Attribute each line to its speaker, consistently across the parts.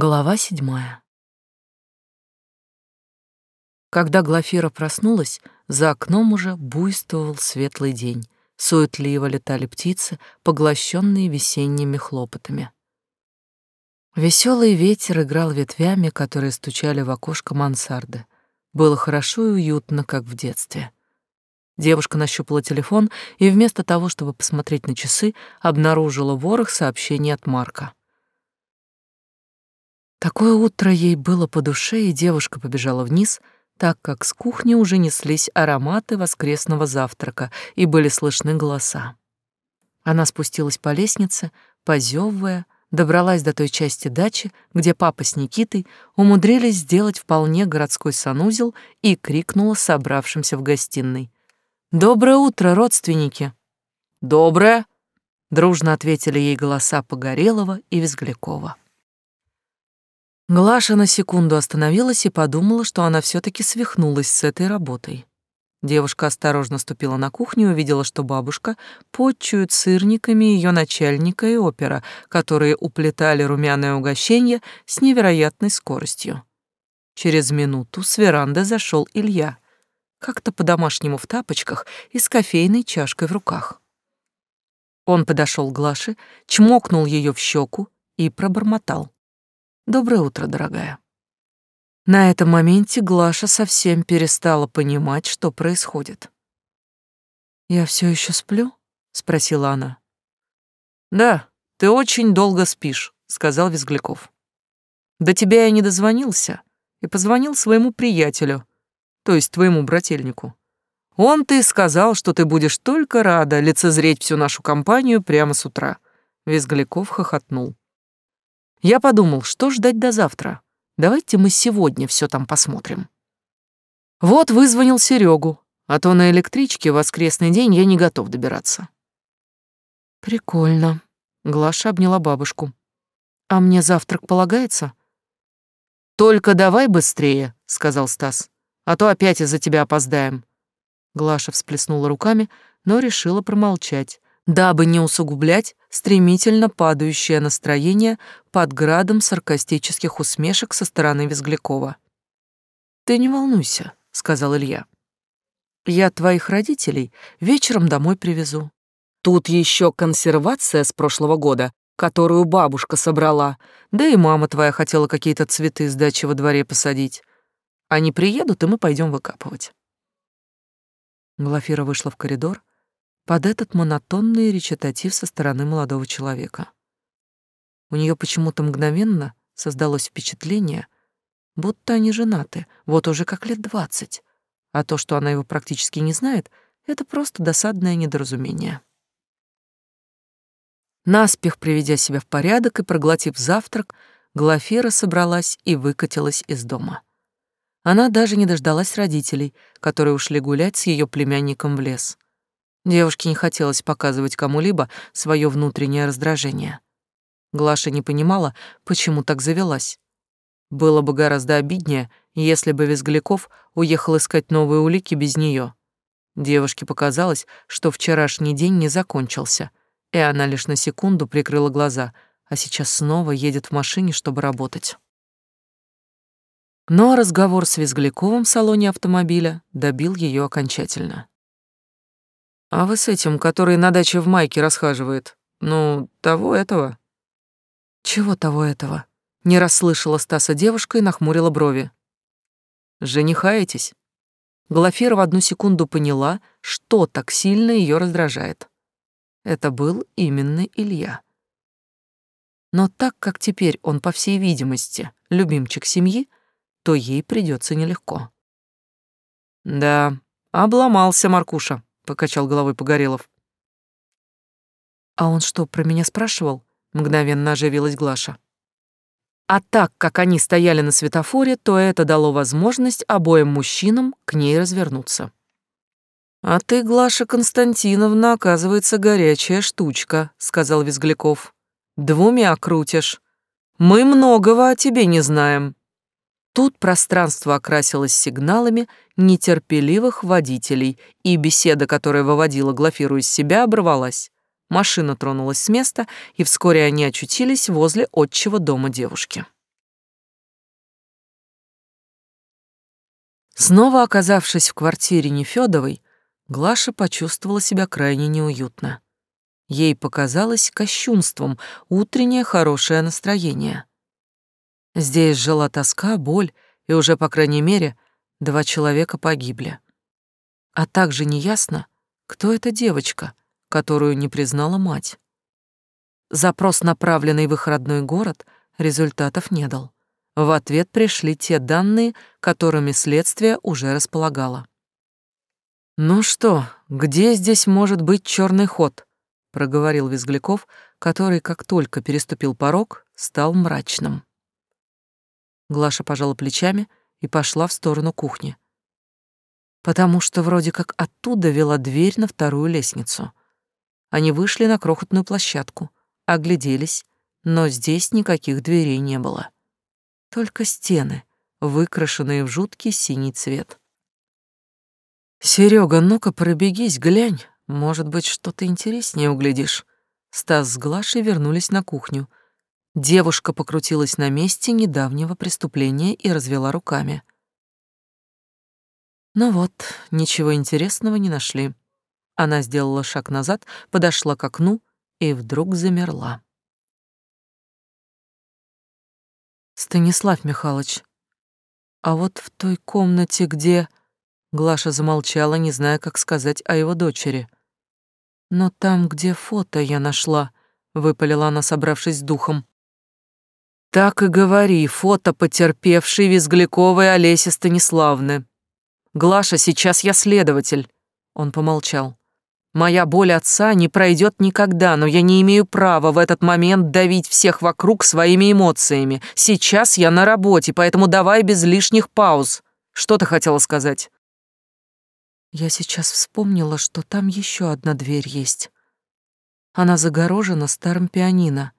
Speaker 1: Глава седьмая. Когда Глафира проснулась, за окном уже буйствовал светлый день. Суетливо летали птицы, поглощенные весенними хлопотами. Веселый ветер играл ветвями, которые стучали в окошко мансарды. Было хорошо и уютно, как в детстве. Девушка нащупала телефон и вместо того, чтобы посмотреть на часы, обнаружила ворох сообщений от Марка. Такое утро ей было по душе, и девушка побежала вниз, так как с кухни уже неслись ароматы воскресного завтрака и были слышны голоса. Она спустилась по лестнице, позевывая, добралась до той части дачи, где папа с Никитой умудрились сделать вполне городской санузел и крикнула собравшимся в гостиной. «Доброе утро, родственники!» «Доброе!» — дружно ответили ей голоса Погорелова и Визглякова. Глаша на секунду остановилась и подумала, что она все таки свихнулась с этой работой. Девушка осторожно ступила на кухню и увидела, что бабушка подчует сырниками ее начальника и опера, которые уплетали румяное угощение с невероятной скоростью. Через минуту с веранды зашел Илья, как-то по-домашнему в тапочках и с кофейной чашкой в руках. Он подошел к Глаше, чмокнул ее в щеку и пробормотал. Доброе утро, дорогая. На этом моменте Глаша совсем перестала понимать, что происходит. Я все еще сплю? спросила она. Да, ты очень долго спишь, сказал Визгляков. До тебя я не дозвонился и позвонил своему приятелю, то есть твоему брательнику. Он ты сказал, что ты будешь только рада лицезреть всю нашу компанию прямо с утра. Визгляков хохотнул. Я подумал, что ждать до завтра. Давайте мы сегодня все там посмотрим. Вот вызвонил Серегу, а то на электричке в воскресный день я не готов добираться. Прикольно. Глаша обняла бабушку. А мне завтрак полагается? Только давай быстрее, сказал Стас, а то опять из-за тебя опоздаем. Глаша всплеснула руками, но решила промолчать, дабы не усугублять стремительно падающее настроение под градом саркастических усмешек со стороны Визглякова. «Ты не волнуйся», — сказал Илья. «Я твоих родителей вечером домой привезу. Тут еще консервация с прошлого года, которую бабушка собрала, да и мама твоя хотела какие-то цветы с дачи во дворе посадить. Они приедут, и мы пойдем выкапывать». Глафира вышла в коридор, под этот монотонный речитатив со стороны молодого человека. У нее почему-то мгновенно создалось впечатление, будто они женаты, вот уже как лет двадцать, а то, что она его практически не знает, это просто досадное недоразумение. Наспех приведя себя в порядок и проглотив завтрак, Глафира собралась и выкатилась из дома. Она даже не дождалась родителей, которые ушли гулять с ее племянником в лес. Девушке не хотелось показывать кому-либо свое внутреннее раздражение. Глаша не понимала, почему так завелась. Было бы гораздо обиднее, если бы Визгляков уехал искать новые улики без нее. Девушке показалось, что вчерашний день не закончился, и она лишь на секунду прикрыла глаза, а сейчас снова едет в машине, чтобы работать. Но разговор с Визгляковым в салоне автомобиля добил ее окончательно. А вы с этим, который на даче в майке расхаживает, ну, того этого? Чего того этого? Не расслышала Стаса девушка и нахмурила брови. Женихаетесь? Глафира в одну секунду поняла, что так сильно ее раздражает. Это был именно Илья. Но так как теперь он, по всей видимости, любимчик семьи, то ей придется нелегко. Да, обломался Маркуша покачал головой Погорелов. А он что, про меня спрашивал? Мгновенно оживилась Глаша. А так как они стояли на светофоре, то это дало возможность обоим мужчинам к ней развернуться. «А ты, Глаша Константиновна, оказывается, горячая штучка», — сказал Визгляков. «Двумя крутишь. Мы многого о тебе не знаем». Тут пространство окрасилось сигналами нетерпеливых водителей, и беседа, которая выводила Глафиру из себя, оборвалась. Машина тронулась с места, и вскоре они очутились возле отчего дома девушки. Снова оказавшись в квартире Нефёдовой, Глаша почувствовала себя крайне неуютно. Ей показалось кощунством утреннее хорошее настроение. Здесь жила тоска, боль, и уже, по крайней мере, два человека погибли. А также неясно, кто эта девочка, которую не признала мать. Запрос, направленный в их родной город, результатов не дал. В ответ пришли те данные, которыми следствие уже располагало. «Ну что, где здесь может быть черный ход?» — проговорил Визгляков, который, как только переступил порог, стал мрачным. Глаша пожала плечами и пошла в сторону кухни. Потому что вроде как оттуда вела дверь на вторую лестницу. Они вышли на крохотную площадку, огляделись, но здесь никаких дверей не было. Только стены, выкрашенные в жуткий синий цвет. Серега, ну-ка пробегись, глянь, может быть, что-то интереснее углядишь. Стас с Глашей вернулись на кухню. Девушка покрутилась на месте недавнего преступления и развела руками. Ну вот, ничего интересного не нашли. Она сделала шаг назад, подошла к окну и вдруг замерла. Станислав Михайлович, а вот в той комнате, где... Глаша замолчала, не зная, как сказать о его дочери. Но там, где фото я нашла, выпалила она, собравшись с духом. Так и говори, фото потерпевшей Визгляковой Олеси Станиславны. Глаша, сейчас я следователь. Он помолчал. Моя боль отца не пройдет никогда, но я не имею права в этот момент давить всех вокруг своими эмоциями. Сейчас я на работе, поэтому давай без лишних пауз. Что ты хотела сказать? Я сейчас вспомнила, что там еще одна дверь есть. Она загорожена старым пианино,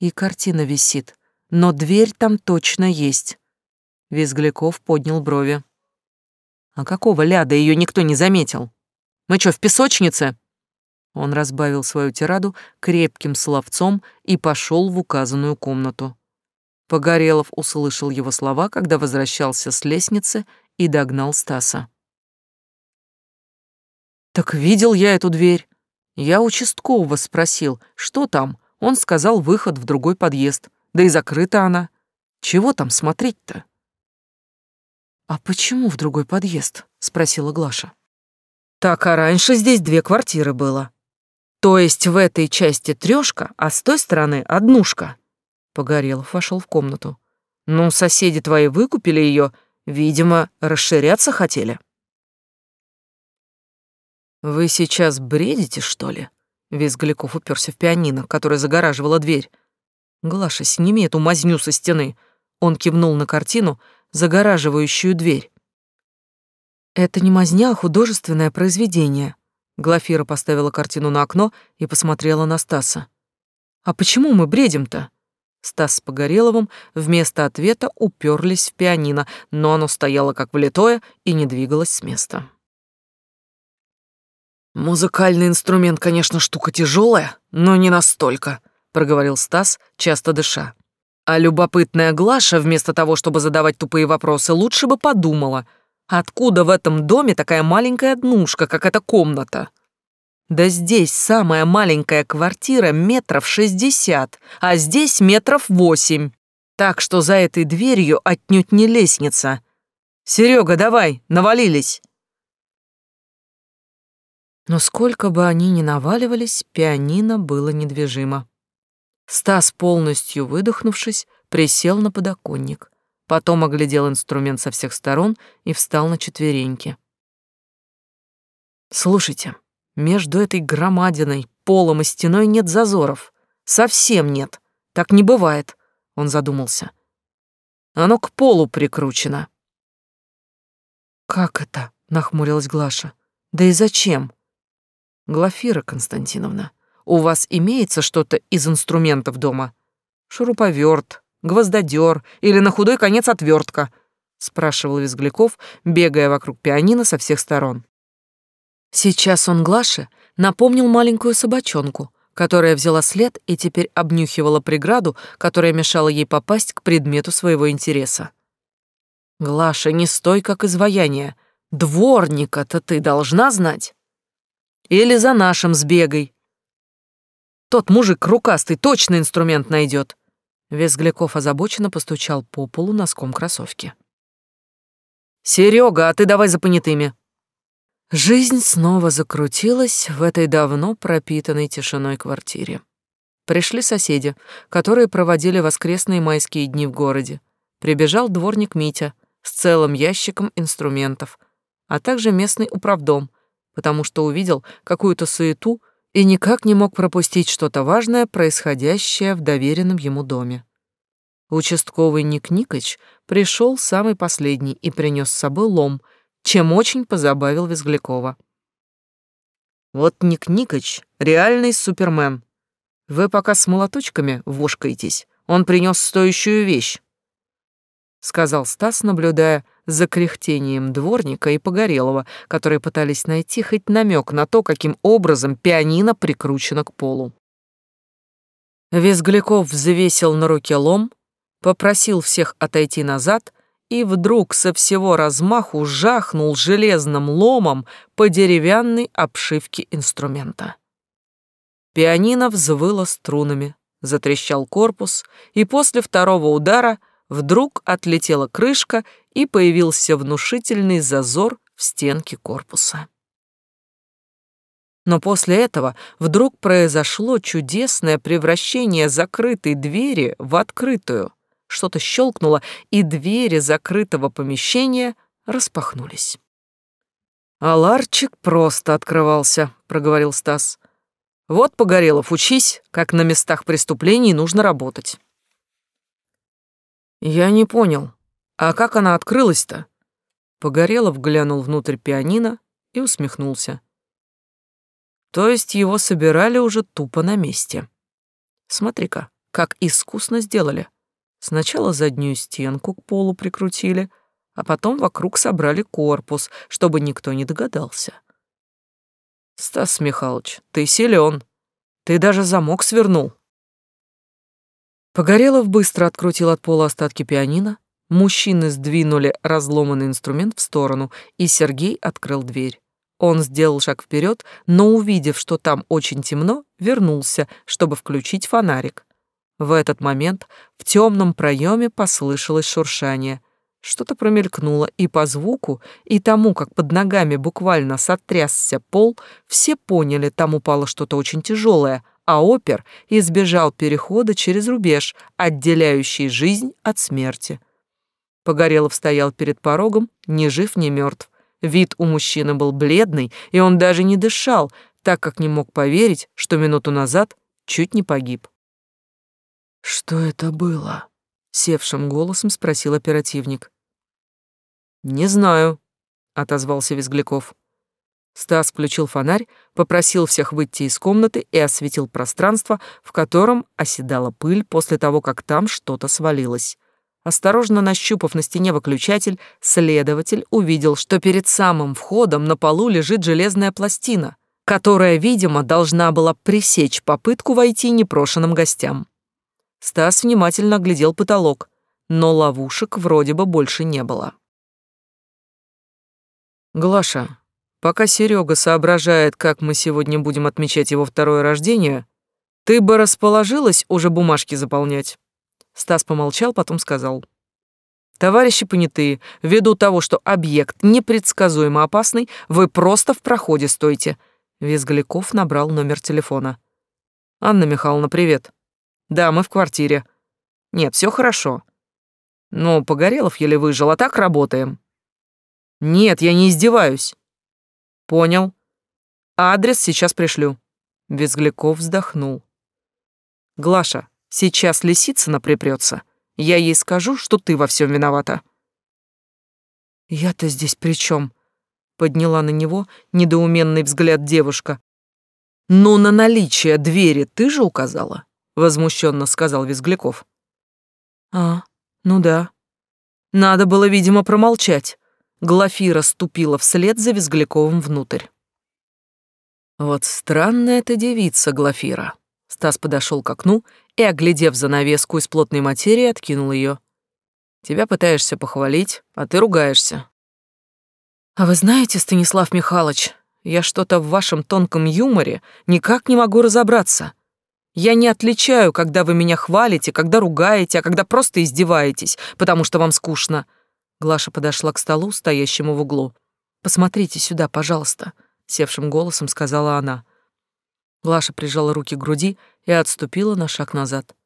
Speaker 1: и картина висит, но дверь там точно есть. Визгляков поднял брови. А какого ляда ее никто не заметил? Мы что, в песочнице?» Он разбавил свою тираду крепким словцом и пошел в указанную комнату. Погорелов услышал его слова, когда возвращался с лестницы и догнал Стаса. «Так видел я эту дверь. Я участкового спросил, что там. Он сказал выход в другой подъезд. Да и закрыта она. Чего там смотреть-то?» «А почему в другой подъезд?» — спросила Глаша. Так, а раньше здесь две квартиры было. То есть в этой части трёшка, а с той стороны однушка. Погорелов вошел в комнату. Ну, соседи твои выкупили ее, видимо, расширяться хотели. Вы сейчас бредите, что ли? Визгляков уперся в пианино, которое загораживало дверь. Глаша, сними эту мазню со стены. Он кивнул на картину, загораживающую дверь. Это не мазня, а художественное произведение. Глафира поставила картину на окно и посмотрела на Стаса. А почему мы бредим-то? Стас с Погореловым вместо ответа уперлись в пианино, но оно стояло как влитое и не двигалось с места. «Музыкальный инструмент, конечно, штука тяжелая, но не настолько», — проговорил Стас, часто дыша. А любопытная Глаша, вместо того, чтобы задавать тупые вопросы, лучше бы подумала — Откуда в этом доме такая маленькая однушка, как эта комната? Да здесь самая маленькая квартира метров шестьдесят, а здесь метров восемь. Так что за этой дверью отнюдь не лестница. Серега, давай, навалились. Но сколько бы они ни наваливались, пианино было недвижимо. Стас, полностью выдохнувшись, присел на подоконник. Потом оглядел инструмент со всех сторон и встал на четвереньки. «Слушайте, между этой громадиной, полом и стеной нет зазоров. Совсем нет. Так не бывает», — он задумался. «Оно к полу прикручено». «Как это?» — нахмурилась Глаша. «Да и зачем?» «Глафира Константиновна, у вас имеется что-то из инструментов дома? Шуруповерт, гвоздодер или на худой конец отвертка?» — спрашивал Визгляков, бегая вокруг пианино со всех сторон. Сейчас он Глаше напомнил маленькую собачонку, которая взяла след и теперь обнюхивала преграду, которая мешала ей попасть к предмету своего интереса. Глаша, не стой как изваяние. Дворника-то ты должна знать. Или за нашим сбегай. Тот мужик рукастый точно инструмент найдет. Визгляков озабоченно постучал по полу носком кроссовки. Серега, а ты давай за понятыми. Жизнь снова закрутилась в этой давно пропитанной тишиной квартире. Пришли соседи, которые проводили воскресные майские дни в городе. Прибежал дворник Митя с целым ящиком инструментов, а также местный управдом, потому что увидел какую-то суету и никак не мог пропустить что-то важное, происходящее в доверенном ему доме. Участковый Ник Никоч пришел самый последний и принес с собой лом, чем очень позабавил Визглякова. «Вот Ник Никоч — реальный супермен. Вы пока с молоточками вошкаетесь, он принес стоящую вещь», — сказал Стас, наблюдая за кряхтением дворника и Погорелова, которые пытались найти хоть намек на то, каким образом пианино прикручено к полу. Визгляков взвесил на руке лом, попросил всех отойти назад и вдруг со всего размаху жахнул железным ломом по деревянной обшивке инструмента. Пианино взвыло струнами, затрещал корпус, и после второго удара вдруг отлетела крышка и появился внушительный зазор в стенке корпуса. Но после этого вдруг произошло чудесное превращение закрытой двери в открытую — что-то щелкнуло, и двери закрытого помещения распахнулись. «Аларчик просто открывался», — проговорил Стас. «Вот, Погорелов, учись, как на местах преступлений нужно работать». «Я не понял, а как она открылась-то?» Погорелов глянул внутрь пианино и усмехнулся. То есть его собирали уже тупо на месте. Смотри-ка, как искусно сделали. Сначала заднюю стенку к полу прикрутили, а потом вокруг собрали корпус, чтобы никто не догадался. Стас Михайлович, ты силен. Ты даже замок свернул. Погорелов быстро открутил от пола остатки пианино, мужчины сдвинули разломанный инструмент в сторону, и Сергей открыл дверь. Он сделал шаг вперед, но, увидев, что там очень темно, вернулся, чтобы включить фонарик. В этот момент в темном проеме послышалось шуршание. Что-то промелькнуло, и по звуку, и тому, как под ногами буквально сотрясся пол, все поняли, там упало что-то очень тяжелое, а опер избежал перехода через рубеж, отделяющий жизнь от смерти. Погорелов стоял перед порогом, ни жив, ни мертв. Вид у мужчины был бледный, и он даже не дышал, так как не мог поверить, что минуту назад чуть не погиб. «Что это было?» — севшим голосом спросил оперативник. «Не знаю», — отозвался Визгляков. Стас включил фонарь, попросил всех выйти из комнаты и осветил пространство, в котором оседала пыль после того, как там что-то свалилось. Осторожно нащупав на стене выключатель, следователь увидел, что перед самым входом на полу лежит железная пластина, которая, видимо, должна была пресечь попытку войти непрошенным гостям. Стас внимательно оглядел потолок, но ловушек вроде бы больше не было. «Глаша, пока Серега соображает, как мы сегодня будем отмечать его второе рождение, ты бы расположилась уже бумажки заполнять?» Стас помолчал, потом сказал. «Товарищи понятые, ввиду того, что объект непредсказуемо опасный, вы просто в проходе стойте». Визгляков набрал номер телефона. «Анна Михайловна, привет. Да, мы в квартире. Нет, все хорошо. Ну, Погорелов еле выжил, а так работаем. Нет, я не издеваюсь. Понял. Адрес сейчас пришлю. Визгляков вздохнул. Глаша, сейчас Лисицына припрется. Я ей скажу, что ты во всем виновата. Я-то здесь при чем? Подняла на него недоуменный взгляд девушка. Но на наличие двери ты же указала возмущенно сказал Визгляков. А, ну да. Надо было, видимо, промолчать. Глафира ступила вслед за Визгляковым внутрь. Вот странная эта девица, Глафира. Стас подошел к окну и, оглядев занавеску из плотной материи, откинул ее. Тебя пытаешься похвалить, а ты ругаешься. А вы знаете, Станислав Михайлович, я что-то в вашем тонком юморе никак не могу разобраться. Я не отличаю, когда вы меня хвалите, когда ругаете, а когда просто издеваетесь, потому что вам скучно. Глаша подошла к столу, стоящему в углу. Посмотрите сюда, пожалуйста, севшим голосом сказала она. Глаша прижала руки к груди и отступила на шаг назад.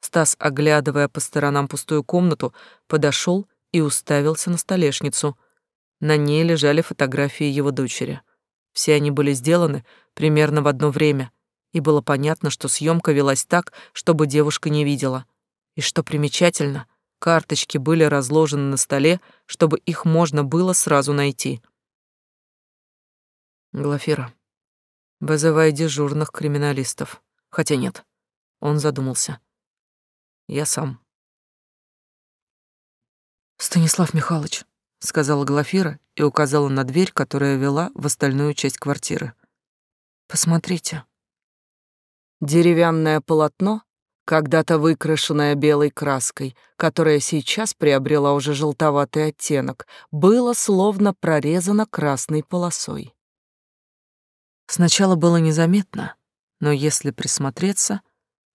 Speaker 1: Стас, оглядывая по сторонам пустую комнату, подошел и уставился на столешницу. На ней лежали фотографии его дочери. Все они были сделаны примерно в одно время, и было понятно, что съемка велась так, чтобы девушка не видела. И что примечательно, карточки были разложены на столе, чтобы их можно было сразу найти. Глафира, вызывай дежурных криминалистов. Хотя нет, он задумался. Я сам. Станислав Михайлович, сказала Глафира и указала на дверь, которая вела в остальную часть квартиры. Посмотрите. Деревянное полотно, когда-то выкрашенное белой краской, которая сейчас приобрела уже желтоватый оттенок, было словно прорезано красной полосой. Сначала было незаметно, но если присмотреться,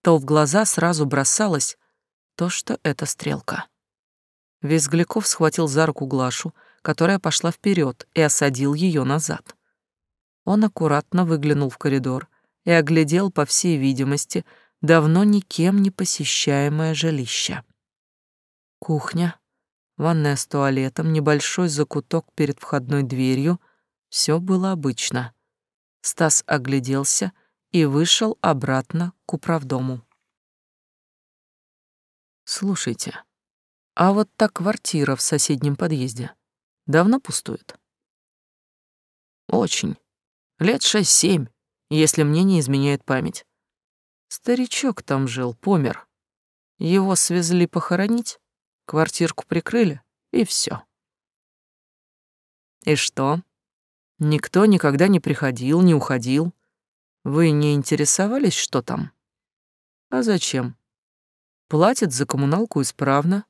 Speaker 1: то в глаза сразу бросалось то, что это стрелка. Визгляков схватил за руку Глашу, которая пошла вперед, и осадил ее назад. Он аккуратно выглянул в коридор и оглядел, по всей видимости, давно никем не посещаемое жилище. Кухня, ванная с туалетом, небольшой закуток перед входной дверью — все было обычно. Стас огляделся и вышел обратно к управдому. «Слушайте, а вот та квартира в соседнем подъезде давно пустует? Очень. Лет шесть-семь, если мне не изменяет память. Старичок там жил, помер. Его свезли похоронить, квартирку прикрыли, и все. И что? Никто никогда не приходил, не уходил. Вы не интересовались, что там? А зачем? Платит за коммуналку исправно,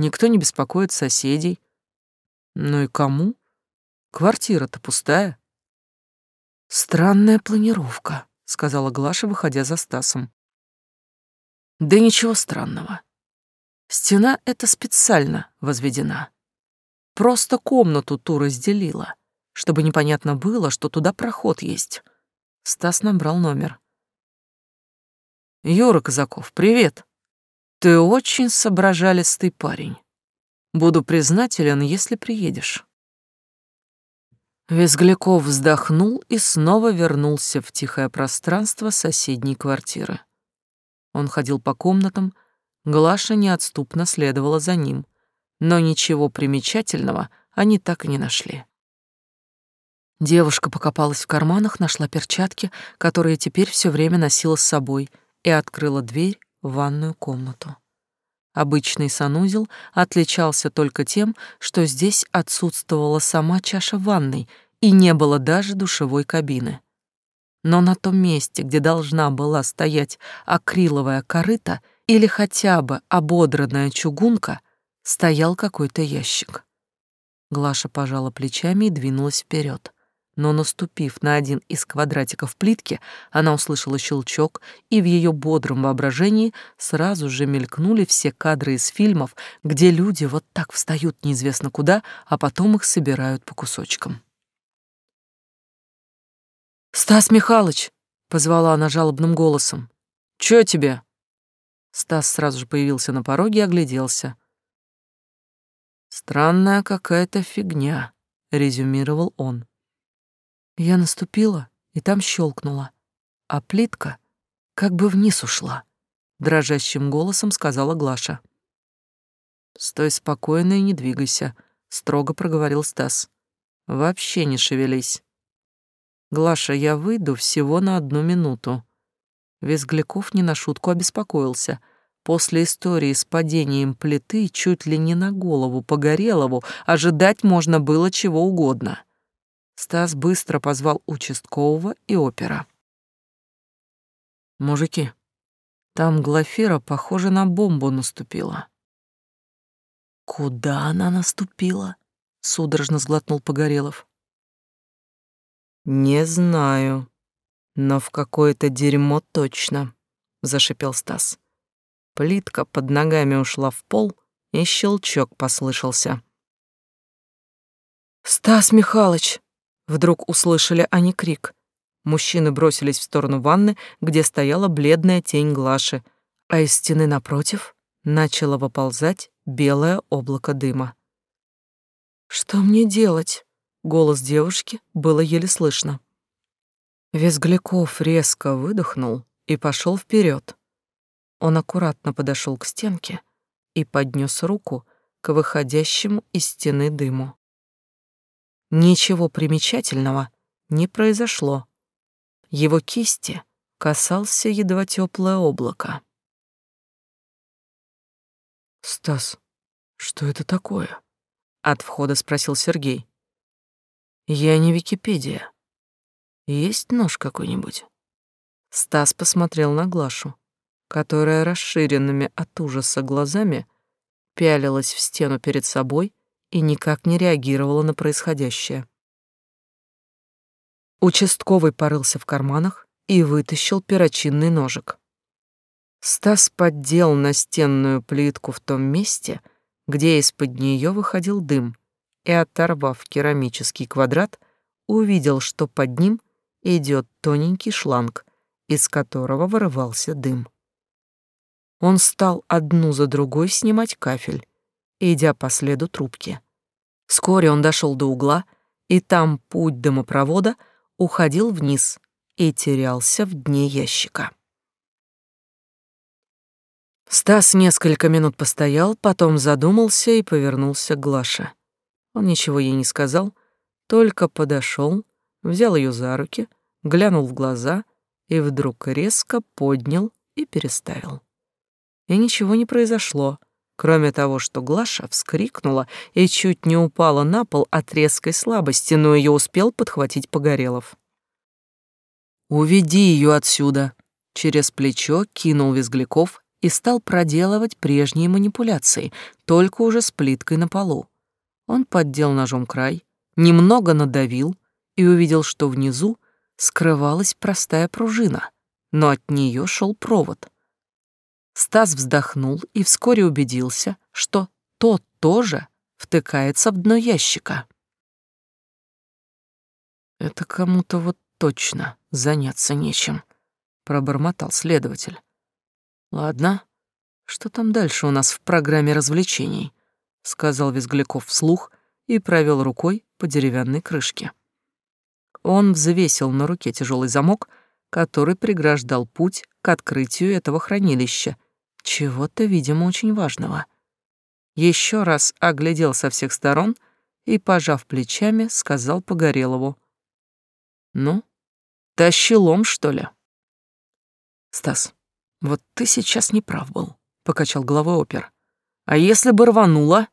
Speaker 1: Никто не беспокоит соседей. Ну и кому? Квартира-то пустая. Странная планировка, сказала Глаша, выходя за Стасом. Да ничего странного. Стена эта специально возведена. Просто комнату ту разделила, чтобы непонятно было, что туда проход есть. Стас набрал номер. «Юра Казаков, привет!» Ты очень соображалистый парень. Буду признателен, если приедешь. Визгляков вздохнул и снова вернулся в тихое пространство соседней квартиры. Он ходил по комнатам, Глаша неотступно следовала за ним, но ничего примечательного они так и не нашли. Девушка покопалась в карманах, нашла перчатки, которые теперь все время носила с собой, и открыла дверь в ванную комнату. Обычный санузел отличался только тем, что здесь отсутствовала сама чаша ванной и не было даже душевой кабины. Но на том месте, где должна была стоять акриловая корыта или хотя бы ободранная чугунка, стоял какой-то ящик. Глаша пожала плечами и двинулась вперед но, наступив на один из квадратиков плитки, она услышала щелчок, и в ее бодром воображении сразу же мелькнули все кадры из фильмов, где люди вот так встают неизвестно куда, а потом их собирают по кусочкам. «Стас Михайлович!» — позвала она жалобным голосом. «Чё тебе?» Стас сразу же появился на пороге и огляделся. «Странная какая-то фигня», — резюмировал он. Я наступила, и там щелкнула, а плитка как бы вниз ушла, дрожащим голосом сказала Глаша. Стой спокойно и не двигайся, строго проговорил Стас. Вообще не шевелись. Глаша, я выйду всего на одну минуту. Визгляков не на шутку обеспокоился. После истории с падением плиты чуть ли не на голову Погорелову ожидать можно было чего угодно. Стас быстро позвал участкового и опера. «Мужики, там Глафира, похоже, на бомбу наступила». Куда она наступила? Судорожно сглотнул Погорелов. Не знаю, но в какое-то дерьмо точно, зашипел Стас. Плитка под ногами ушла в пол, и щелчок послышался. «Стас Михайлович!» Вдруг услышали они крик. Мужчины бросились в сторону ванны, где стояла бледная тень Глаши, а из стены напротив начало выползать белое облако дыма. «Что мне делать?» — голос девушки было еле слышно. Визгляков резко выдохнул и пошел вперед. Он аккуратно подошел к стенке и поднес руку к выходящему из стены дыму. Ничего примечательного не произошло. Его кисти касался едва теплое облако. «Стас, что это такое?» — от входа спросил Сергей. «Я не Википедия. Есть нож какой-нибудь?» Стас посмотрел на Глашу, которая расширенными от ужаса глазами пялилась в стену перед собой и никак не реагировала на происходящее. Участковый порылся в карманах и вытащил перочинный ножик. Стас поддел настенную плитку в том месте, где из-под нее выходил дым, и, оторвав керамический квадрат, увидел, что под ним идет тоненький шланг, из которого вырывался дым. Он стал одну за другой снимать кафель, идя по следу трубки. Вскоре он дошел до угла, и там путь дымопровода уходил вниз и терялся в дне ящика. Стас несколько минут постоял, потом задумался и повернулся к Глаше. Он ничего ей не сказал, только подошел, взял ее за руки, глянул в глаза и вдруг резко поднял и переставил. И ничего не произошло, кроме того, что Глаша вскрикнула и чуть не упала на пол от резкой слабости, но ее успел подхватить Погорелов. «Уведи ее отсюда!» Через плечо кинул Визгляков и стал проделывать прежние манипуляции, только уже с плиткой на полу. Он поддел ножом край, немного надавил и увидел, что внизу скрывалась простая пружина, но от нее шел провод. Стас вздохнул и вскоре убедился, что тот тоже втыкается в дно ящика. «Это кому-то вот точно заняться нечем», — пробормотал следователь. Ладно, что там дальше у нас в программе развлечений? сказал Визгляков вслух и провел рукой по деревянной крышке. Он взвесил на руке тяжелый замок, который преграждал путь к открытию этого хранилища, чего-то, видимо, очень важного. Еще раз оглядел со всех сторон и, пожав плечами, сказал Погорелову. «Ну, тащи лом, что ли?» «Стас, «Вот ты сейчас не прав был», — покачал головой опер. «А если бы рвануло?»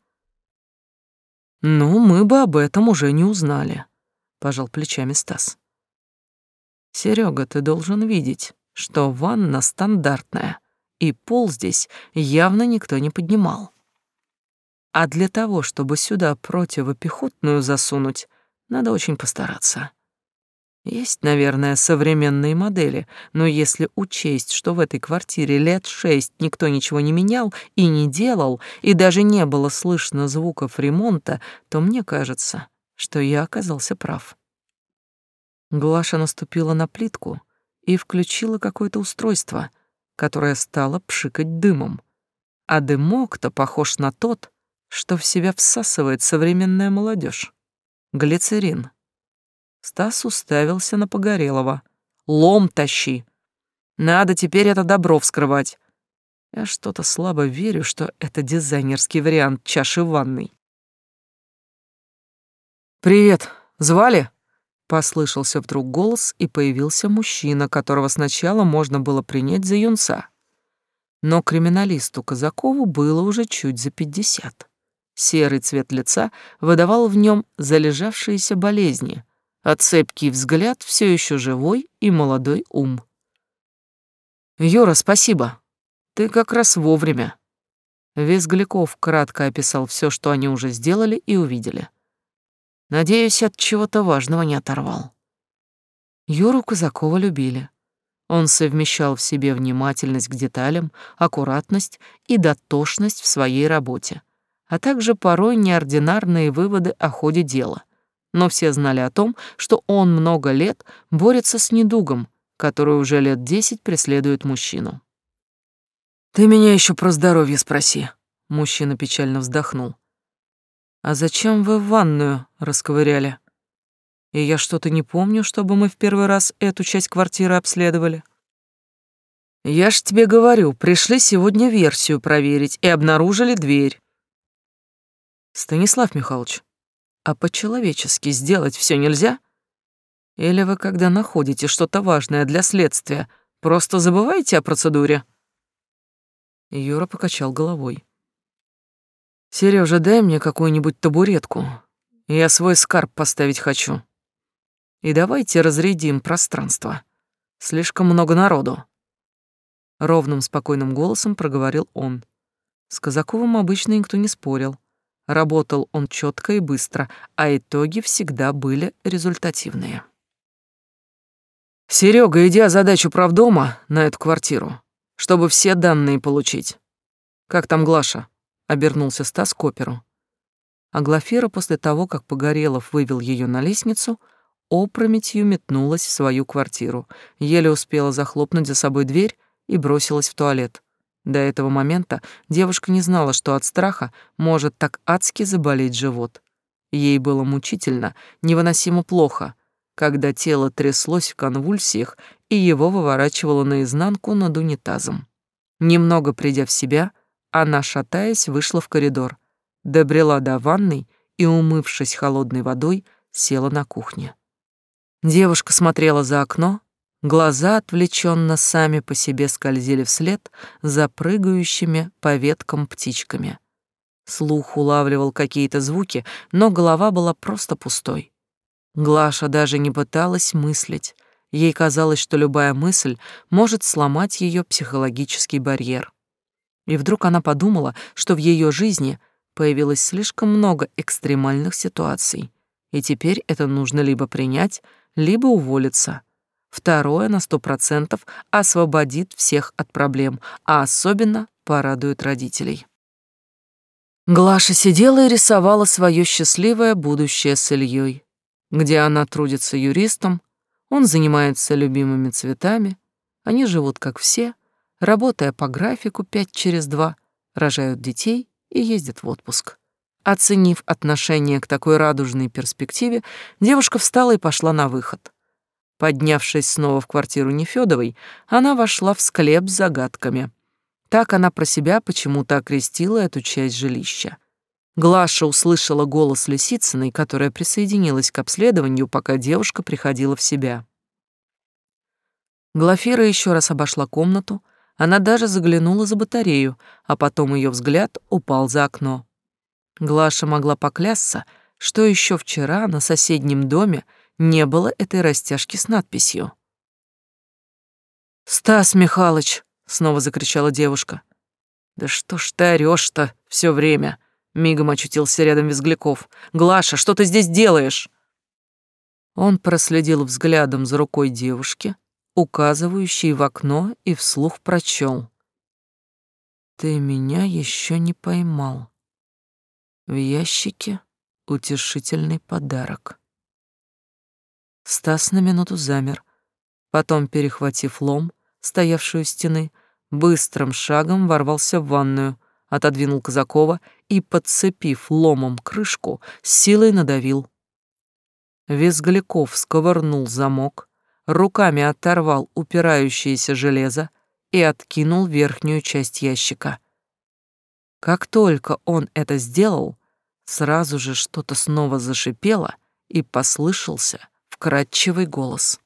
Speaker 1: «Ну, мы бы об этом уже не узнали», — пожал плечами Стас. Серега, ты должен видеть, что ванна стандартная, и пол здесь явно никто не поднимал. А для того, чтобы сюда противопехотную засунуть, надо очень постараться. Есть, наверное, современные модели, но если учесть, что в этой квартире лет шесть никто ничего не менял и не делал, и даже не было слышно звуков ремонта, то мне кажется, что я оказался прав. Глаша наступила на плитку и включила какое-то устройство, которое стало пшикать дымом. А дымок-то похож на тот, что в себя всасывает современная молодежь. Глицерин. Стас уставился на Погорелова. «Лом тащи! Надо теперь это добро вскрывать!» Я что-то слабо верю, что это дизайнерский вариант чаши ванной. «Привет! Звали?» Послышался вдруг голос, и появился мужчина, которого сначала можно было принять за юнца. Но криминалисту Казакову было уже чуть за пятьдесят. Серый цвет лица выдавал в нем залежавшиеся болезни, а цепкий взгляд все еще живой и молодой ум. «Юра, спасибо. Ты как раз вовремя. Визгляков кратко описал все, что они уже сделали и увидели. Надеюсь, от чего-то важного не оторвал. Юру Казакова любили. Он совмещал в себе внимательность к деталям, аккуратность и дотошность в своей работе, а также порой неординарные выводы о ходе дела. Но все знали о том, что он много лет борется с недугом, который уже лет десять преследует мужчину. «Ты меня еще про здоровье спроси», — мужчина печально вздохнул. «А зачем вы ванную расковыряли? И я что-то не помню, чтобы мы в первый раз эту часть квартиры обследовали». «Я ж тебе говорю, пришли сегодня версию проверить и обнаружили дверь». «Станислав Михайлович, а по-человечески сделать все нельзя? Или вы, когда находите что-то важное для следствия, просто забываете о процедуре?» Юра покачал головой. Сережа, дай мне какую-нибудь табуретку. Я свой скарб поставить хочу. И давайте разрядим пространство. Слишком много народу. Ровным спокойным голосом проговорил он. С Казаковым обычно никто не спорил. Работал он четко и быстро, а итоги всегда были результативные. Серега, иди задачу правдома на эту квартиру чтобы все данные получить. Как там Глаша? Обернулся Стас к оперу. А Глафира после того, как Погорелов вывел ее на лестницу, опрометью метнулась в свою квартиру, еле успела захлопнуть за собой дверь и бросилась в туалет. До этого момента девушка не знала, что от страха может так адски заболеть живот. Ей было мучительно, невыносимо плохо, когда тело тряслось в конвульсиях и его выворачивало наизнанку над унитазом. Немного придя в себя, она, шатаясь, вышла в коридор, добрела до ванной и, умывшись холодной водой, села на кухне. Девушка смотрела за окно, глаза отвлеченно сами по себе скользили вслед за прыгающими по веткам птичками. Слух улавливал какие-то звуки, но голова была просто пустой. Глаша даже не пыталась мыслить. Ей казалось, что любая мысль может сломать ее психологический барьер. И вдруг она подумала, что в ее жизни появилось слишком много экстремальных ситуаций, и теперь это нужно либо принять, либо уволиться. Второе на сто процентов освободит всех от проблем, а особенно порадует родителей. Глаша сидела и рисовала свое счастливое будущее с Ильей где она трудится юристом, он занимается любимыми цветами, они живут как все, работая по графику пять через два, рожают детей и ездят в отпуск. Оценив отношение к такой радужной перспективе, девушка встала и пошла на выход. Поднявшись снова в квартиру Нефёдовой, она вошла в склеп с загадками. Так она про себя почему-то окрестила эту часть жилища. Глаша услышала голос Лисицыной, которая присоединилась к обследованию, пока девушка приходила в себя. Глафира еще раз обошла комнату, она даже заглянула за батарею, а потом ее взгляд упал за окно. Глаша могла поклясться, что еще вчера на соседнем доме не было этой растяжки с надписью. «Стас Михайлович!» — снова закричала девушка. «Да что ж ты орёшь-то все время?» Мигом очутился рядом Визгляков. «Глаша, что ты здесь делаешь?» Он проследил взглядом за рукой девушки, указывающей в окно, и вслух прочел. «Ты меня еще не поймал. В ящике утешительный подарок». Стас на минуту замер, потом, перехватив лом, стоявшую у стены, быстрым шагом ворвался в ванную — отодвинул Казакова и, подцепив ломом крышку, силой надавил. Визгляков сковырнул замок, руками оторвал упирающееся железо и откинул верхнюю часть ящика. Как только он это сделал, сразу же что-то снова зашипело и послышался вкрадчивый голос.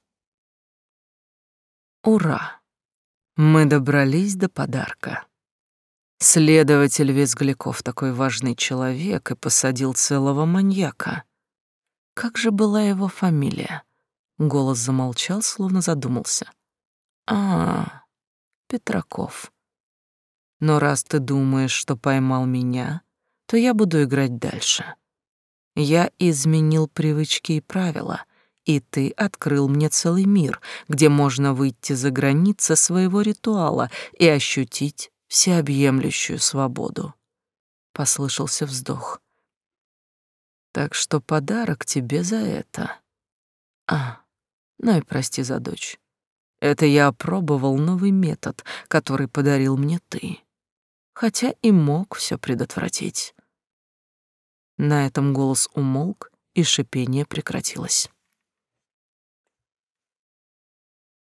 Speaker 1: «Ура! Мы добрались до подарка!» Следователь Визгляков такой важный человек и посадил целого маньяка. Как же была его фамилия? Голос замолчал, словно задумался. А, Петраков. Но раз ты думаешь, что поймал меня, то я буду играть дальше. Я изменил привычки и правила, и ты открыл мне целый мир, где можно выйти за границы своего ритуала и ощутить всеобъемлющую свободу. Послышался вздох. Так что подарок тебе за это. А, ну и прости за дочь. Это я опробовал новый метод, который подарил мне ты. Хотя и мог все предотвратить. На этом голос умолк, и шипение прекратилось.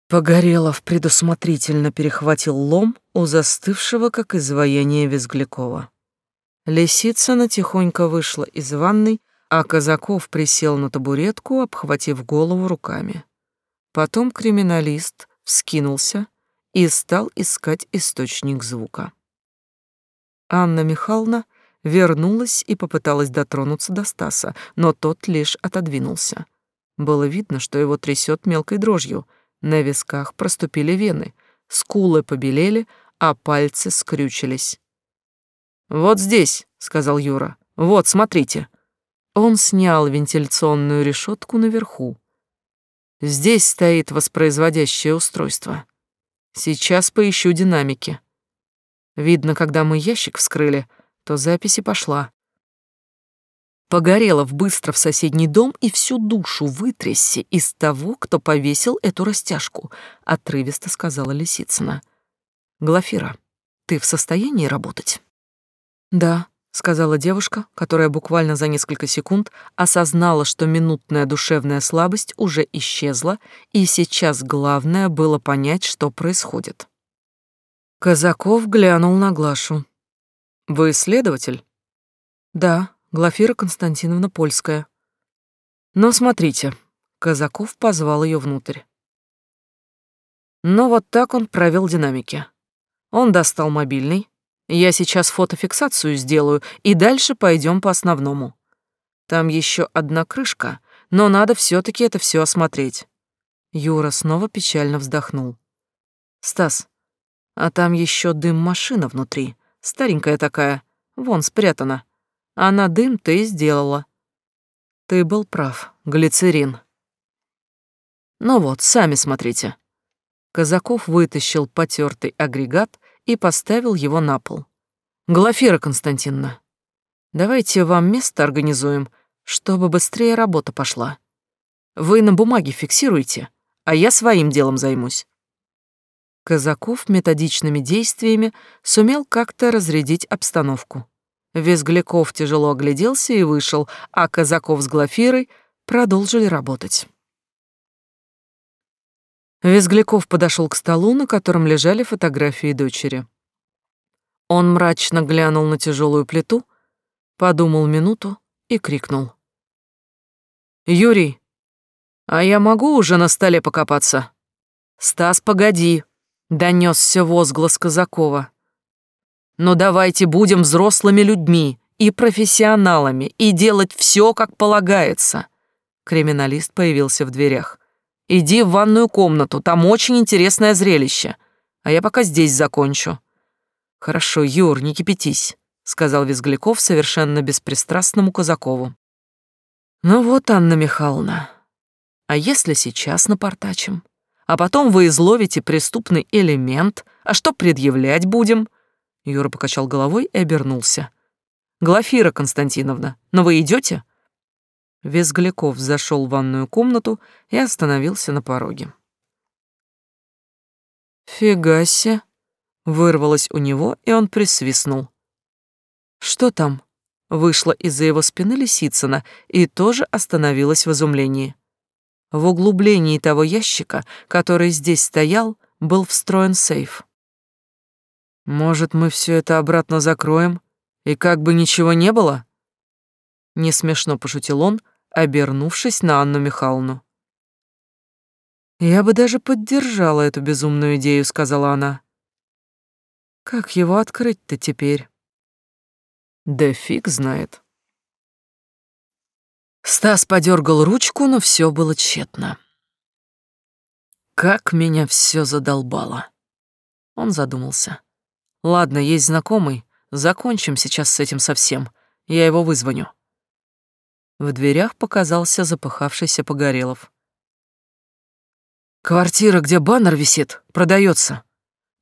Speaker 1: Погорелов предусмотрительно перехватил лом у застывшего, как изваяние Визглякова. Лисицына тихонько вышла из ванной, а Казаков присел на табуретку, обхватив голову руками. Потом криминалист вскинулся и стал искать источник звука. Анна Михайловна вернулась и попыталась дотронуться до Стаса, но тот лишь отодвинулся. Было видно, что его трясет мелкой дрожью, на висках проступили вены, скулы побелели, а пальцы скрючились. «Вот здесь», — сказал Юра, — «вот, смотрите». Он снял вентиляционную решетку наверху. Здесь стоит воспроизводящее устройство. Сейчас поищу динамики. Видно, когда мы ящик вскрыли, то запись и пошла. Погорелов быстро в соседний дом и всю душу вытрясси из того, кто повесил эту растяжку, отрывисто сказала Лисицына. Глафира, ты в состоянии работать? Да, сказала девушка, которая буквально за несколько секунд осознала, что минутная душевная слабость уже исчезла, и сейчас главное было понять, что происходит. Казаков глянул на Глашу. «Вы следователь?» «Да, Глафира Константиновна Польская». «Но смотрите», — Казаков позвал ее внутрь. Но вот так он провел динамики. Он достал мобильный, я сейчас фотофиксацию сделаю, и дальше пойдем по основному. Там еще одна крышка, но надо все таки это все осмотреть. Юра снова печально вздохнул. Стас, а там еще дым-машина внутри, старенькая такая, вон спрятана. Она дым-то и сделала. Ты был прав, глицерин. Ну вот, сами смотрите. Казаков вытащил потертый агрегат и поставил его на пол. «Глафира Константиновна, давайте вам место организуем, чтобы быстрее работа пошла. Вы на бумаге фиксируйте, а я своим делом займусь». Казаков методичными действиями сумел как-то разрядить обстановку. Визгляков тяжело огляделся и вышел, а Казаков с Глафирой продолжили работать. Визгляков подошел к столу, на котором лежали фотографии дочери. Он мрачно глянул на тяжелую плиту, подумал минуту и крикнул. «Юрий, а я могу уже на столе покопаться?» «Стас, погоди!» — донесся возглас Казакова. «Но давайте будем взрослыми людьми и профессионалами и делать все, как полагается». Криминалист появился в дверях. Иди в ванную комнату, там очень интересное зрелище. А я пока здесь закончу». «Хорошо, Юр, не кипятись», — сказал Визгляков совершенно беспристрастному Казакову. «Ну вот, Анна Михайловна, а если сейчас напортачим? А потом вы изловите преступный элемент, а что предъявлять будем?» Юра покачал головой и обернулся. «Глафира Константиновна, но вы идете? Визгляков зашел в ванную комнату и остановился на пороге. «Фига себе!» — вырвалось у него, и он присвистнул. «Что там?» — вышла из-за его спины Лисицына и тоже остановилась в изумлении. В углублении того ящика, который здесь стоял, был встроен сейф. «Может, мы все это обратно закроем, и как бы ничего не было?» Не смешно пошутил он, обернувшись на Анну Михайловну. «Я бы даже поддержала эту безумную идею», — сказала она. «Как его открыть-то теперь?» «Да фиг знает». Стас подергал ручку, но все было тщетно. «Как меня все задолбало!» Он задумался. Ладно, есть знакомый. Закончим сейчас с этим совсем. Я его вызвоню. В дверях показался запыхавшийся Погорелов. Квартира, где баннер висит, продается.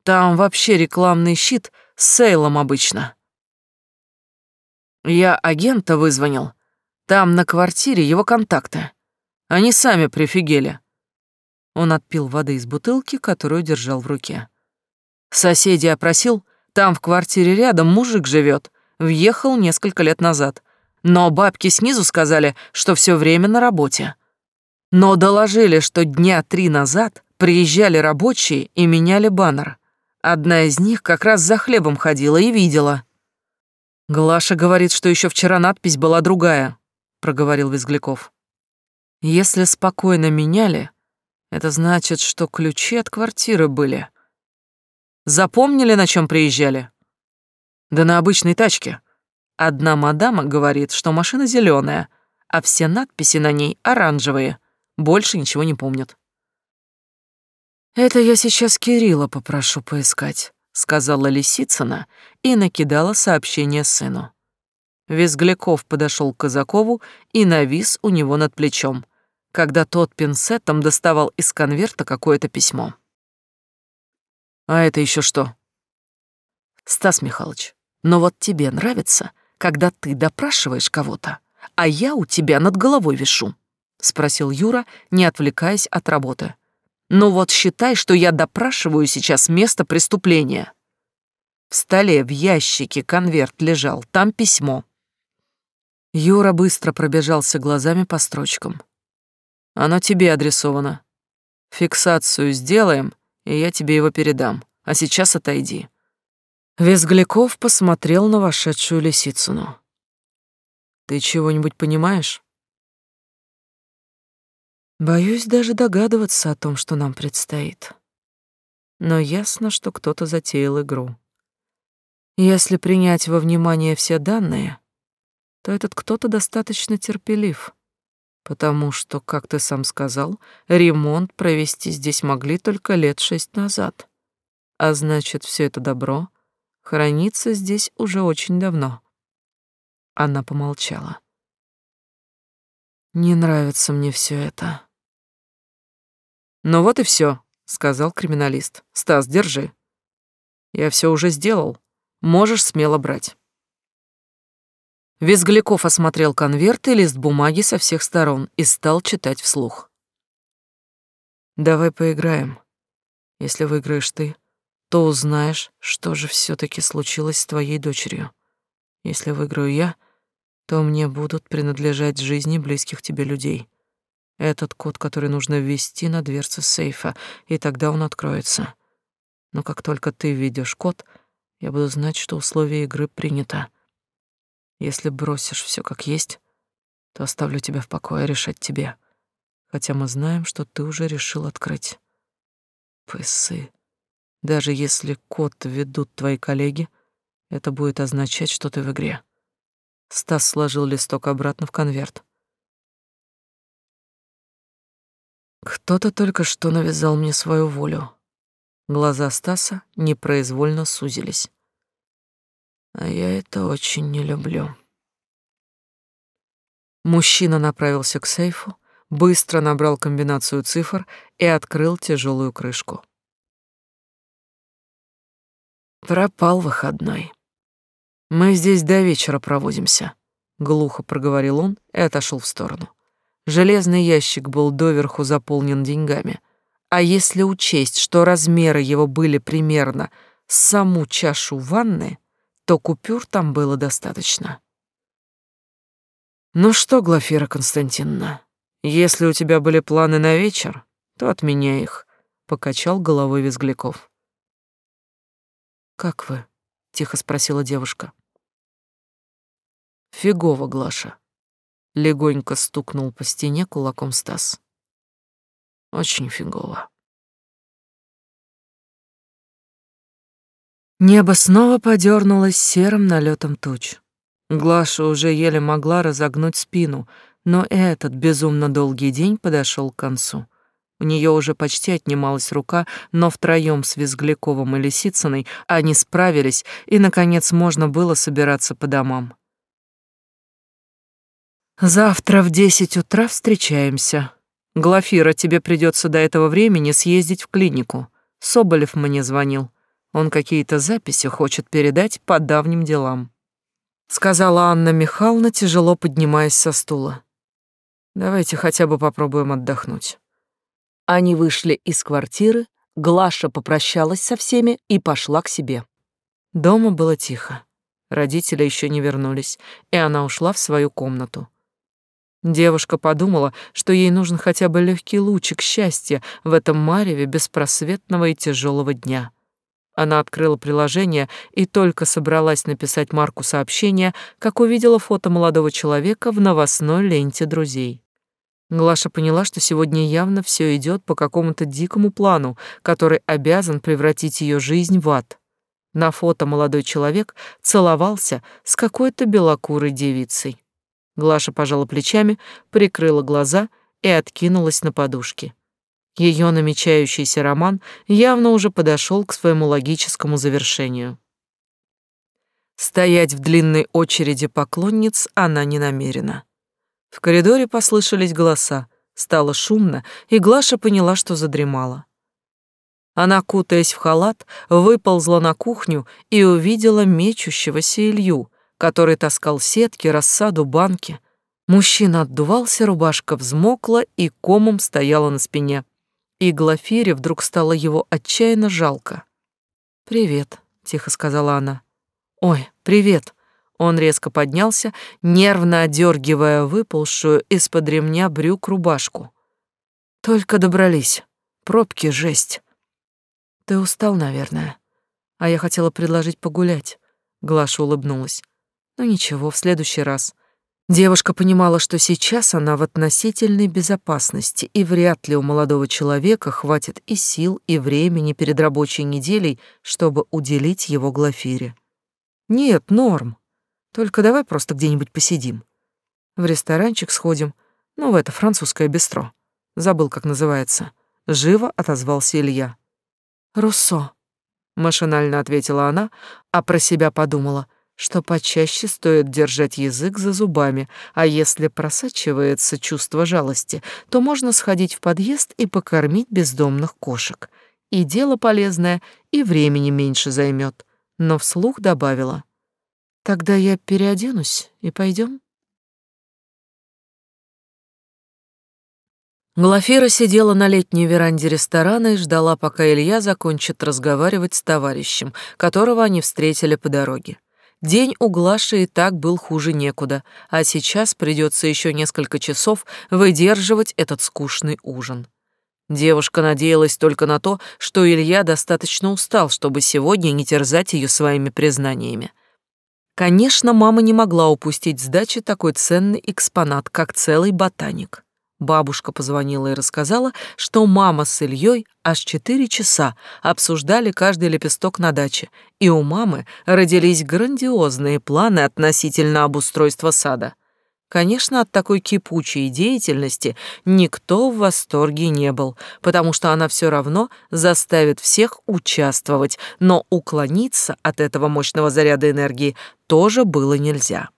Speaker 1: Там вообще рекламный щит с сейлом обычно. Я агента вызвонил. Там на квартире его контакты. Они сами прифигели. Он отпил воды из бутылки, которую держал в руке. Соседей опросил, там в квартире рядом мужик живет, въехал несколько лет назад. Но бабки снизу сказали, что все время на работе. Но доложили, что дня три назад приезжали рабочие и меняли баннер. Одна из них как раз за хлебом ходила и видела. Глаша говорит, что еще вчера надпись была другая проговорил Визгляков. Если спокойно меняли, это значит, что ключи от квартиры были. Запомнили, на чем приезжали? Да на обычной тачке. Одна мадама говорит, что машина зеленая, а все надписи на ней оранжевые. Больше ничего не помнят. Это я сейчас Кирилла попрошу поискать, сказала Лисицына и накидала сообщение сыну. Визгляков подошел к Казакову и навис у него над плечом, когда тот пинцетом доставал из конверта какое-то письмо. «А это еще что?» «Стас Михайлович, но вот тебе нравится, когда ты допрашиваешь кого-то, а я у тебя над головой вишу?» — спросил Юра, не отвлекаясь от работы. «Ну вот считай, что я допрашиваю сейчас место преступления». В столе в ящике конверт лежал, там письмо. Юра быстро пробежался глазами по строчкам. Оно тебе адресовано. Фиксацию сделаем, и я тебе его передам. А сейчас отойди. Визгляков посмотрел на вошедшую Лисицыну. Ты чего-нибудь понимаешь? Боюсь даже догадываться о том, что нам предстоит. Но ясно, что кто-то затеял игру. Если принять во внимание все данные, то этот кто-то достаточно терпелив, потому что, как ты сам сказал, ремонт провести здесь могли только лет шесть назад. А значит, все это добро хранится здесь уже очень давно. Она помолчала. Не нравится мне все это. Ну вот и все, сказал криминалист. Стас, держи. Я все уже сделал. Можешь смело брать. Визгляков осмотрел конверт и лист бумаги со всех сторон и стал читать вслух. «Давай поиграем. Если выиграешь ты, то узнаешь, что же все таки случилось с твоей дочерью. Если выиграю я, то мне будут принадлежать жизни близких тебе людей. Этот код, который нужно ввести на дверце сейфа, и тогда он откроется. Но как только ты введешь код, я буду знать, что условие игры принято. Если бросишь все как есть, то оставлю тебя в покое решать тебе. Хотя мы знаем, что ты уже решил открыть. Пысы. Даже если код ведут твои коллеги, это будет означать, что ты в игре. Стас сложил листок обратно в конверт. Кто-то только что навязал мне свою волю. Глаза Стаса непроизвольно сузились. А я это очень не люблю. Мужчина направился к сейфу, быстро набрал комбинацию цифр и открыл тяжелую крышку. Пропал выходной. Мы здесь до вечера проводимся, глухо проговорил он и отошел в сторону. Железный ящик был доверху заполнен деньгами, а если учесть, что размеры его были примерно с саму чашу ванны, то купюр там было достаточно. Ну что, Глафира Константиновна, если у тебя были планы на вечер, то отменяй их, покачал головой Визгляков. Как вы? тихо спросила девушка. Фигово, Глаша. Легонько стукнул по стене кулаком Стас. Очень фигово. Небо снова подернулось серым налетом туч. Глаша уже еле могла разогнуть спину, но этот безумно долгий день подошел к концу. У нее уже почти отнималась рука, но втроем с Визгляковым и Лисицыной они справились, и, наконец, можно было собираться по домам. «Завтра в десять утра встречаемся. Глафира, тебе придется до этого времени съездить в клинику. Соболев мне звонил. Он какие-то записи хочет передать по давним делам», — сказала Анна Михайловна, тяжело поднимаясь со стула. «Давайте хотя бы попробуем отдохнуть». Они вышли из квартиры, Глаша попрощалась со всеми и пошла к себе. Дома было тихо. Родители еще не вернулись, и она ушла в свою комнату. Девушка подумала, что ей нужен хотя бы легкий лучик счастья в этом мареве беспросветного и тяжелого дня. Она открыла приложение и только собралась написать Марку сообщение, как увидела фото молодого человека в новостной ленте друзей. Глаша поняла, что сегодня явно все идет по какому-то дикому плану, который обязан превратить ее жизнь в ад. На фото молодой человек целовался с какой-то белокурой девицей. Глаша пожала плечами, прикрыла глаза и откинулась на подушки. Ее намечающийся роман явно уже подошел к своему логическому завершению. Стоять в длинной очереди поклонниц она не намерена. В коридоре послышались голоса, стало шумно, и Глаша поняла, что задремала. Она, кутаясь в халат, выползла на кухню и увидела мечущегося Илью, который таскал сетки, рассаду, банки. Мужчина отдувался, рубашка взмокла и комом стояла на спине. И Глафире вдруг стало его отчаянно жалко. «Привет», — тихо сказала она. «Ой, привет», он резко поднялся, нервно одергивая выползшую из-под ремня брюк рубашку. Только добрались. Пробки жесть. Ты устал, наверное. А я хотела предложить погулять. Глаша улыбнулась. Ну ничего, в следующий раз. Девушка понимала, что сейчас она в относительной безопасности, и вряд ли у молодого человека хватит и сил, и времени перед рабочей неделей, чтобы уделить его Глафире. Нет, норм. Только давай просто где-нибудь посидим. В ресторанчик сходим, ну, в это французское бистро. Забыл, как называется. Живо отозвался Илья. «Руссо», — машинально ответила она, а про себя подумала, что почаще стоит держать язык за зубами, а если просачивается чувство жалости, то можно сходить в подъезд и покормить бездомных кошек. И дело полезное, и времени меньше займет. Но вслух добавила. Тогда я переоденусь и пойдем. Глафира сидела на летней веранде ресторана и ждала, пока Илья закончит разговаривать с товарищем, которого они встретили по дороге. День у Глаши и так был хуже некуда, а сейчас придется еще несколько часов выдерживать этот скучный ужин. Девушка надеялась только на то, что Илья достаточно устал, чтобы сегодня не терзать ее своими признаниями. Конечно, мама не могла упустить сдачи такой ценный экспонат, как целый ботаник. Бабушка позвонила и рассказала, что мама с Ильей аж четыре часа обсуждали каждый лепесток на даче, и у мамы родились грандиозные планы относительно обустройства сада — Конечно, от такой кипучей деятельности никто в восторге не был, потому что она все равно заставит всех участвовать, но уклониться от этого мощного заряда энергии тоже было нельзя.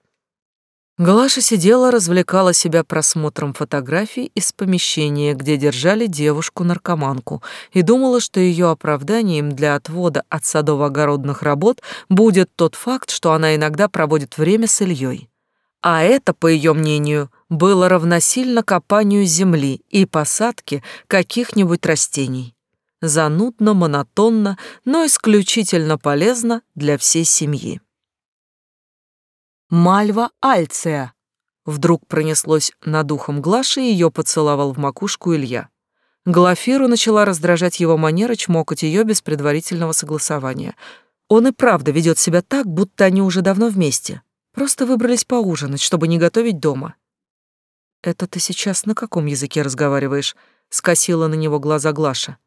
Speaker 1: Глаша сидела, развлекала себя просмотром фотографий из помещения, где держали девушку-наркоманку, и думала, что ее оправданием для отвода от садово-огородных работ будет тот факт, что она иногда проводит время с Ильей. А это, по ее мнению, было равносильно копанию земли и посадке каких-нибудь растений. Занудно, монотонно, но исключительно полезно для всей семьи. Мальва Альция. Вдруг пронеслось над ухом Глаши, и ее поцеловал в макушку Илья. Глафиру начала раздражать его манера чмокать ее без предварительного согласования. Он и правда ведет себя так, будто они уже давно вместе. Просто выбрались поужинать, чтобы не готовить дома. Это ты сейчас на каком языке разговариваешь? скосила на него глаза Глаша.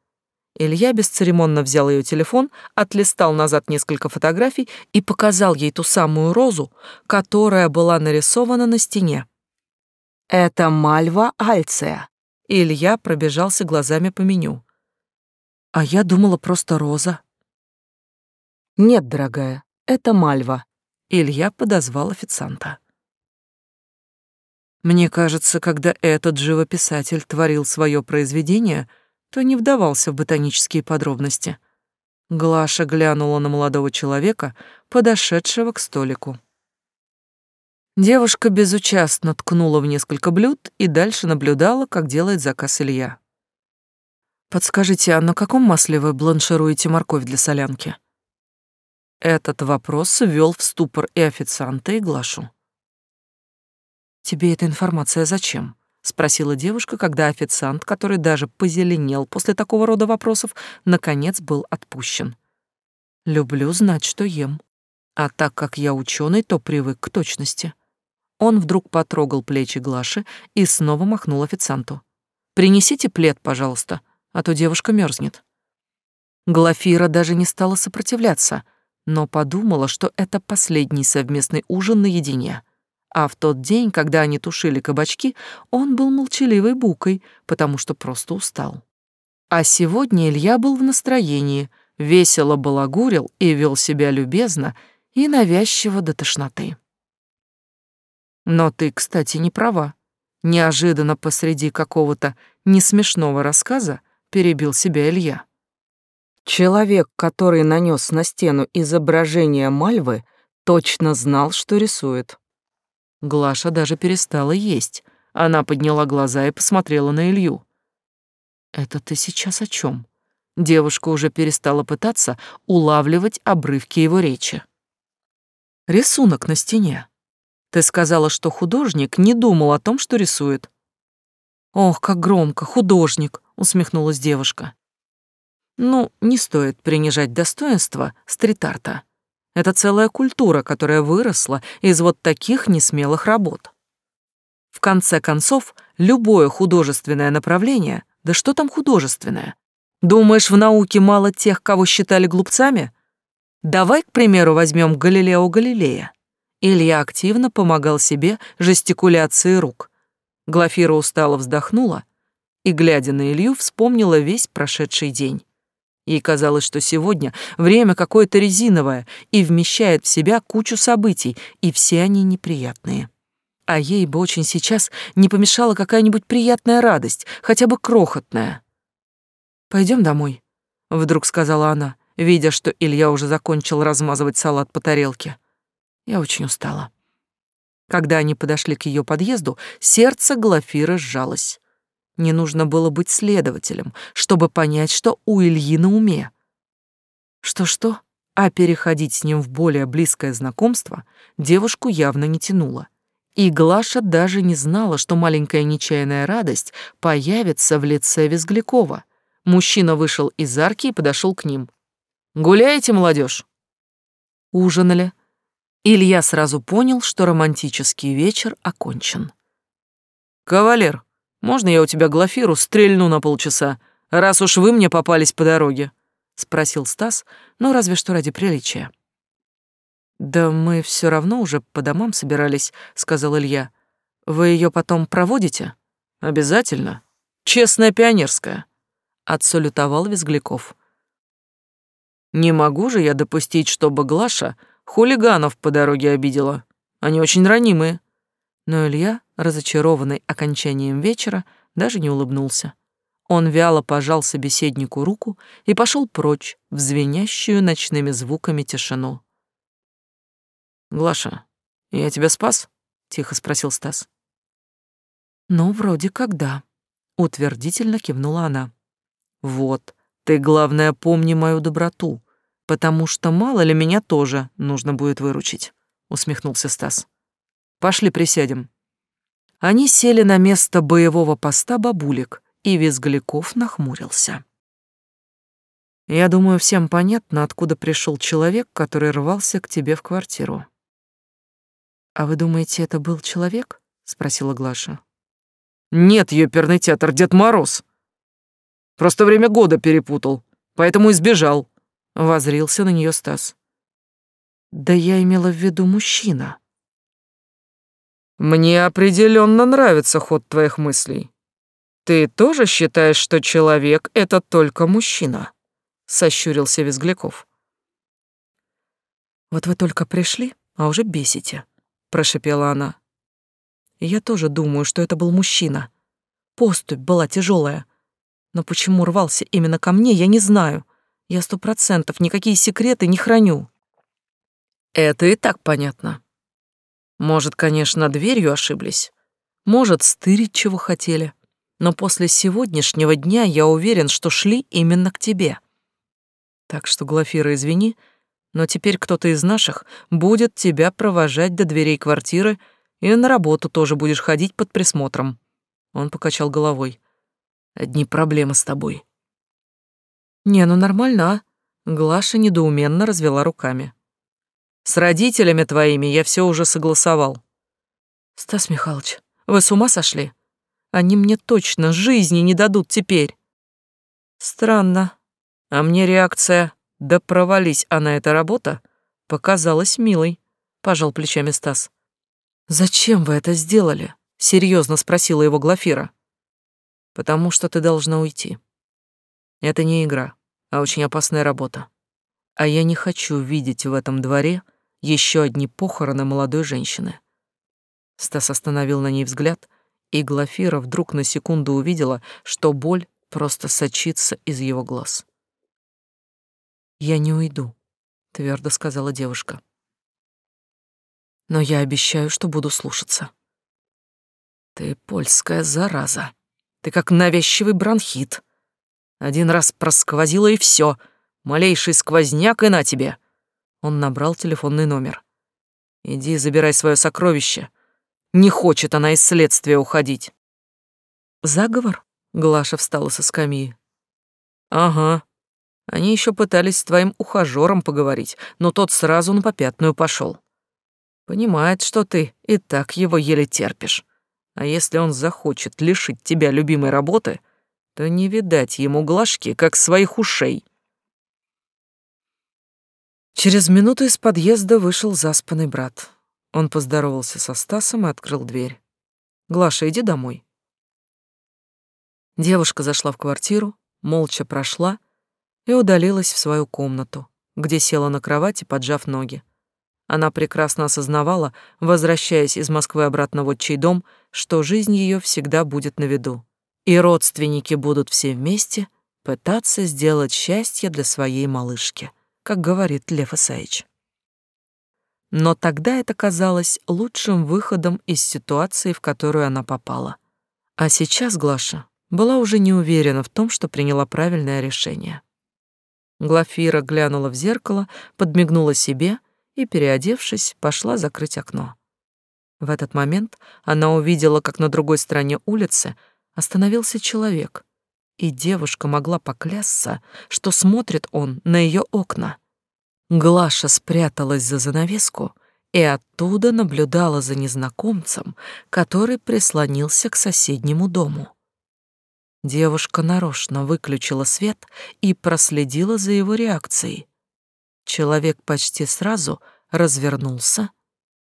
Speaker 1: Илья бесцеремонно взял ее телефон, отлистал назад несколько фотографий и показал ей ту самую розу, которая была нарисована на стене. Это Мальва Альция. Илья пробежался глазами по меню. А я думала просто роза. Нет, дорогая, это мальва. Илья подозвал официанта. Мне кажется, когда этот живописатель творил свое произведение, то не вдавался в ботанические подробности. Глаша глянула на молодого человека, подошедшего к столику. Девушка безучастно ткнула в несколько блюд и дальше наблюдала, как делает заказ Илья. «Подскажите, а на каком масле вы бланшируете морковь для солянки?» Этот вопрос ввел в ступор и официанта, и Глашу. «Тебе эта информация зачем?» — спросила девушка, когда официант, который даже позеленел после такого рода вопросов, наконец был отпущен. «Люблю знать, что ем. А так как я ученый, то привык к точности». Он вдруг потрогал плечи Глаши и снова махнул официанту. «Принесите плед, пожалуйста, а то девушка мерзнет». Глафира даже не стала сопротивляться, но подумала, что это последний совместный ужин наедине. А в тот день, когда они тушили кабачки, он был молчаливой букой, потому что просто устал. А сегодня Илья был в настроении, весело балагурил и вел себя любезно и навязчиво до тошноты. Но ты, кстати, не права. Неожиданно посреди какого-то несмешного рассказа перебил себя Илья. Человек, который нанес на стену изображение Мальвы, точно знал, что рисует. Глаша даже перестала есть. Она подняла глаза и посмотрела на Илью. «Это ты сейчас о чем? Девушка уже перестала пытаться улавливать обрывки его речи. «Рисунок на стене. Ты сказала, что художник не думал о том, что рисует. Ох, как громко, художник, усмехнулась девушка. Ну, не стоит принижать достоинство стрит-арта. Это целая культура, которая выросла из вот таких несмелых работ. В конце концов, любое художественное направление, да что там художественное? Думаешь, в науке мало тех, кого считали глупцами? Давай, к примеру, возьмем Галилео Галилея. Илья активно помогал себе жестикуляцией рук. Глафира устало вздохнула и, глядя на Илью, вспомнила весь прошедший день. Ей казалось, что сегодня время какое-то резиновое и вмещает в себя кучу событий, и все они неприятные. А ей бы очень сейчас не помешала какая-нибудь приятная радость, хотя бы крохотная. Пойдем домой», — вдруг сказала она, видя, что Илья уже закончил размазывать салат по тарелке. Я очень устала. Когда они подошли к ее подъезду, сердце Глафиры сжалось. Не нужно было быть следователем, чтобы понять, что у Ильи на уме. Что-что, а переходить с ним в более близкое знакомство девушку явно не тянуло. И Глаша даже не знала, что маленькая нечаянная радость появится в лице Визглякова. Мужчина вышел из арки и подошел к ним. «Гуляете, молодежь? «Ужинали», Илья сразу понял, что романтический вечер окончен. «Кавалер, можно я у тебя Глафиру стрельну на полчаса, раз уж вы мне попались по дороге?» — спросил Стас, но разве что ради приличия. «Да мы все равно уже по домам собирались», — сказал Илья. «Вы ее потом проводите?» «Обязательно. Честная пионерская», — отсалютовал Визгляков. «Не могу же я допустить, чтобы Глаша Хулиганов по дороге обидела. Они очень ранимые. Но Илья, разочарованный окончанием вечера, даже не улыбнулся. Он вяло пожал собеседнику руку и пошел прочь в звенящую ночными звуками тишину. «Глаша, я тебя спас?» — тихо спросил Стас. «Ну, вроде как да», — утвердительно кивнула она. «Вот, ты, главное, помни мою доброту потому что мало ли меня тоже нужно будет выручить», — усмехнулся Стас. «Пошли присядем». Они сели на место боевого поста бабулек, и Визгляков нахмурился. «Я думаю, всем понятно, откуда пришел человек, который рвался к тебе в квартиру». «А вы думаете, это был человек?» — спросила Глаша. «Нет, ёперный театр, Дед Мороз. Просто время года перепутал, поэтому избежал», Возрился на нее Стас. Да я имела в виду мужчина. Мне определенно нравится ход твоих мыслей. «Ты тоже считаешь, что человек — это только мужчина?» — сощурился Визгляков. «Вот вы только пришли, а уже бесите», — прошепела она. «Я тоже думаю, что это был мужчина. Поступь была тяжелая. Но почему рвался именно ко мне, я не знаю. Я сто процентов никакие секреты не храню». «Это и так понятно. Может, конечно, дверью ошиблись. Может, стырить чего хотели но после сегодняшнего дня я уверен, что шли именно к тебе. Так что, Глафира, извини, но теперь кто-то из наших будет тебя провожать до дверей квартиры и на работу тоже будешь ходить под присмотром. Он покачал головой. Одни проблемы с тобой. Не, ну нормально, а? Глаша недоуменно развела руками. С родителями твоими я все уже согласовал. Стас Михайлович, вы с ума сошли? Они мне точно жизни не дадут теперь. Странно. А мне реакция «да провались она эта работа» показалась милой, пожал плечами Стас. Зачем вы это сделали? серьезно спросила его Глафира. Потому что ты должна уйти. Это не игра, а очень опасная работа. А я не хочу видеть в этом дворе еще одни похороны молодой женщины. Стас остановил на ней взгляд, и Глафира вдруг на секунду увидела, что боль просто сочится из его глаз. «Я не уйду», — твердо сказала девушка. «Но я обещаю, что буду слушаться». «Ты польская зараза. Ты как навязчивый бронхит. Один раз просквозила и все. Малейший сквозняк и на тебе». Он набрал телефонный номер. «Иди забирай свое сокровище. Не хочет она из следствия уходить. Заговор? Глаша встала со скамьи. Ага. Они еще пытались с твоим ухажером поговорить, но тот сразу на попятную пошел. Понимает, что ты и так его еле терпишь. А если он захочет лишить тебя любимой работы, то не видать ему глажки, как своих ушей. Через минуту из подъезда вышел заспанный брат. Он поздоровался со Стасом и открыл дверь. «Глаша, иди домой». Девушка зашла в квартиру, молча прошла и удалилась в свою комнату, где села на кровати, поджав ноги. Она прекрасно осознавала, возвращаясь из Москвы обратно в отчий дом, что жизнь ее всегда будет на виду. И родственники будут все вместе пытаться сделать счастье для своей малышки, как говорит Лев Исаевич. Но тогда это казалось лучшим выходом из ситуации, в которую она попала. А сейчас Глаша была уже не уверена в том, что приняла правильное решение. Глафира глянула в зеркало, подмигнула себе и, переодевшись, пошла закрыть окно. В этот момент она увидела, как на другой стороне улицы остановился человек, и девушка могла поклясться, что смотрит он на ее окна. Глаша спряталась за занавеску и оттуда наблюдала за незнакомцем, который прислонился к соседнему дому. Девушка нарочно выключила свет и проследила за его реакцией. Человек почти сразу развернулся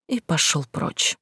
Speaker 1: и пошел прочь.